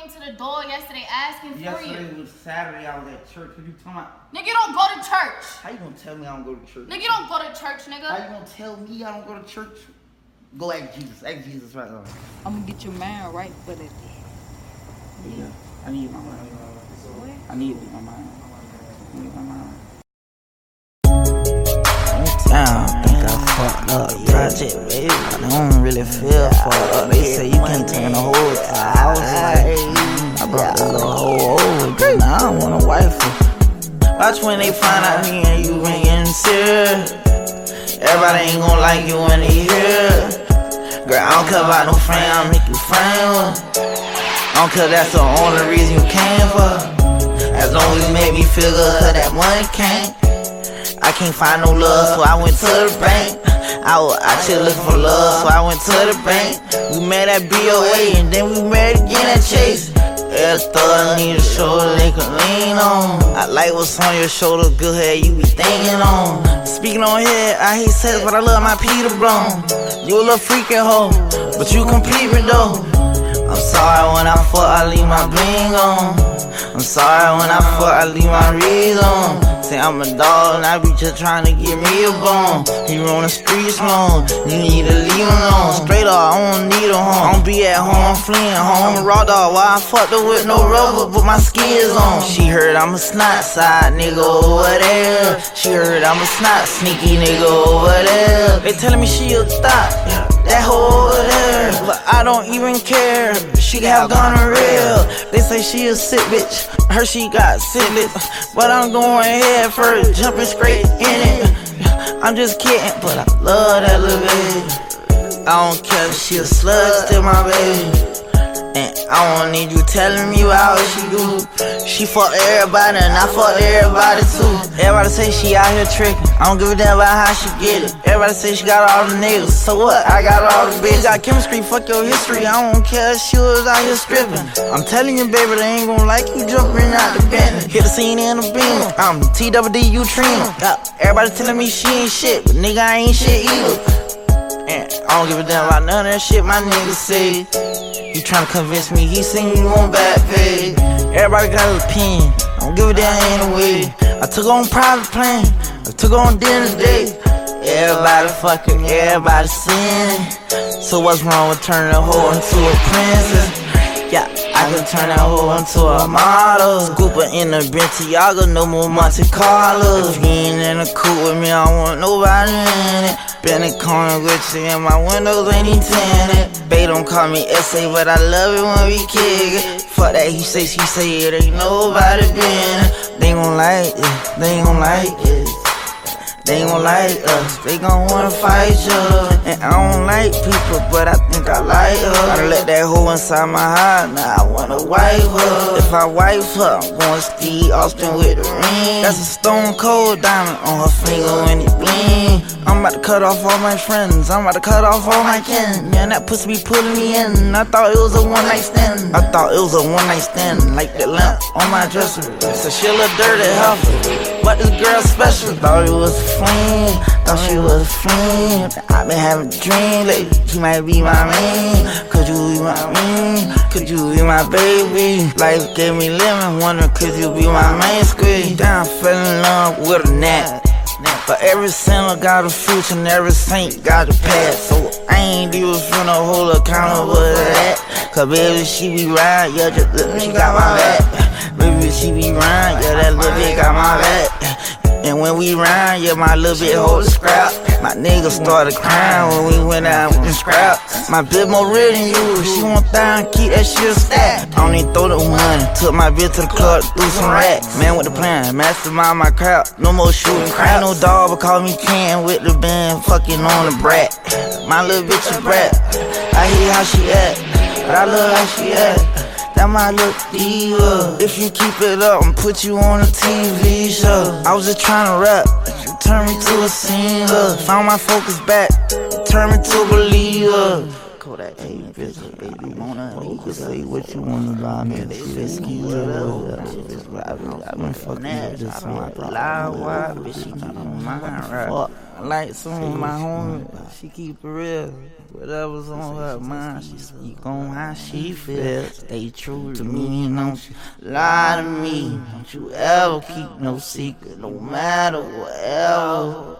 came to the door yesterday asking for Yesterday you. was Saturday. I was at church. What you talking about? Nigga, you don't go to church. How you gonna tell me I don't go to church? Nigga, you don't go to church, nigga. How you gonna tell me I don't go to church? Go ask Jesus. Ask Jesus right now. I'm gonna get your mind right for that. Yeah. I need my mind. I need to be my mind. Baby. I don't really feel for up. They say you can't turn the whole to a house like I brought the little hoe over. Now I don't want a wife. Watch when they find out me and you getting serious. Everybody ain't gon' like you when they hear. Girl, I don't care about no friend, I'll make you friend with. I don't care, that's the only reason you came for. As long as you make me feel good, that money came. I can't find no love, so I went to the bank. I was out here looking for love, so I went to the bank. We met at BOA, and then we met again at Chase. Every thug I need a shoulder they lean on. I like what's on your shoulder, good head you be thinking on. Speaking on head, I hate sex, but I love my Peter Blown. You a little freaking hoe, but you complete me though. I'm sorry when I fuck, I leave my bling on. I'm sorry when I fuck, I leave my reeds on. Say I'm a dog and I be just trying to get me a bone. You on the streets long, you need to leave alone. Straight up, I don't need be at home, fleeing home. Raw dog, why I fucked her with no rubber, but my skin is on. She heard I'm a snot side nigga over there. She heard I'm a snot sneaky nigga over there. They telling me she a thot, that hoe over there. But I don't even care. She have gonorrhea. They say she a sick bitch. Her she got syphilis, but I'm going head first, jumping straight in it. I'm just kidding, but I love that little baby. I don't care if she a slut, still my baby. And I don't need you telling me how she do. She fuck everybody and I fuck everybody too. Everybody say she out here tricking. I don't give a damn about how she get it. Everybody say she got all the niggas. So what? I got all the bitches. Got chemistry, fuck your history. I don't care if she was out here stripping. I'm telling you, baby, they ain't gonna like you jumping out the Bentley. Hit the scene in the beam. I'm TWD, you. Yeah, everybody telling me she ain't shit, but nigga, I ain't shit either. Don't give a damn about none of that shit my niggas say. He tryna convince me he seen you on back. Everybody got opinion. I don't give a damn anyway. I took on private plane. I took on dinner date. Everybody fucking, everybody sinning. So what's wrong with turning a hoe into a princess? Yeah, I can turn that hoe into a model. Scooper in the Bentayga, no more Monte Carlo. If you ain't in a coupe with me, I want nobody in it. Been in corner with you, and my windows ain't even tinted. They don't call me SA, but I love it when we kick it. Fuck that, he say, she say, it ain't nobody been. They gon' like it, they gon' like it. They gon' like us, they gon' wanna fight you. And I don't like people, but I think I like her. Gotta let that hoe inside my heart, now I wanna wife her. If I wife her, I'm going Steve Austin with the ring. That's a stone cold diamond on her finger when it bling. I'm about to cut off all my friends, I'm about to cut off all my kin. Man, that pussy be pulling me in. I thought it was a one night stand. I thought it was a one night stand, like the lamp on my dresser. So she little dirty helper. But this girl special. Thought it was a friend, thought she was a friend. i been having a dream lately. Might be my man. Could you be my man? Could you be my baby? Life gave me lemon, wonder could you be my main squeeze? Down, fell in love with a nap. But every sinner got a future and every saint got a past. So I ain't even finna hold accountable to that. Cause baby, she be right, yeah, just look, she got my back. Baby, she be right, yeah, that little bit got my back. When we rhyme, yeah, my little bit hold the scrap. My niggas started crying when we went out and scrap. My bitch more real than you. She want that and keep that shit stacked. Even throw the money. Took my bitch to the club, threw some racks. Man with the plan, mastermind my crowd. No more shooting crap. No dog, but call me Ken with the band, fucking on the brat. My little bitch a brat. I hear how she act, but I love how she act. That my little diva. If you keep it up and put you on a TV show. I was just trying to rap. You turn me to a singer. Found my focus back. Turn me to a believer. Kodak. Hey, bitch, baby, wanna, you can say what you want about me. Bitch, keep it I've been fucking with this one. Loud, wide, bitch, she keep on mine, right? Like some of my homies, she keep it real. Whatever's on her mind, she speak on how she feels. Stay true to me, don't you lie to me. Don't you ever keep no secret, no matter whatever.